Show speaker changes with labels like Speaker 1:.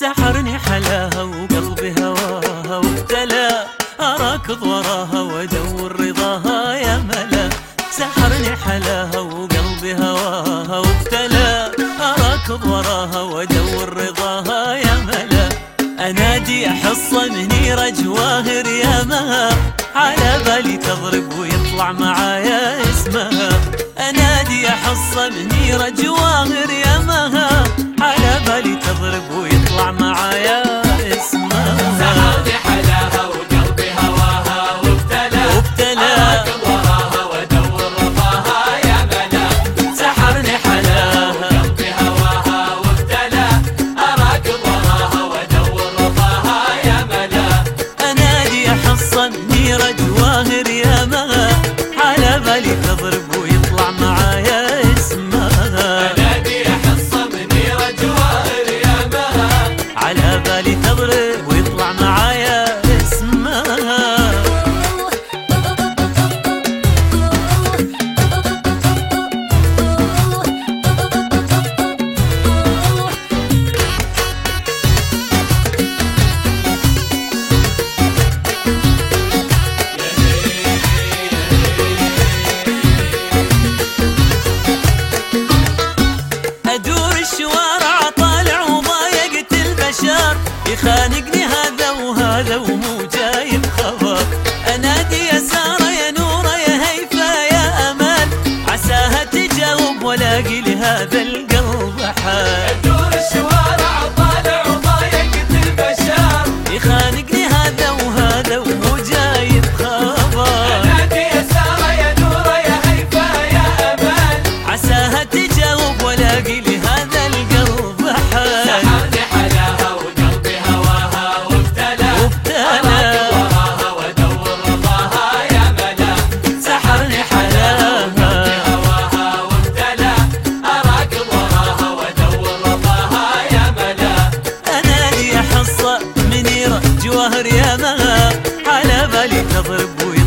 Speaker 1: سحرني حلاها وقلبي هواها وابتلى.
Speaker 2: أراكض وراها وأدور رضاها يا ملا.
Speaker 1: سحرني حلاها
Speaker 2: وقلبي هواها وابتلى. أراكض وراها وأدور رضاها يا ملا.
Speaker 1: أنادي أحصن هنيرة جواهر يا مها. على بالي تضرب ويطلع معايا اسمها.
Speaker 2: أنادي أحصن هنيرة جواهر يا مها.
Speaker 1: على بالي تضرب ويطلع معايا. على بالي تضرب ويا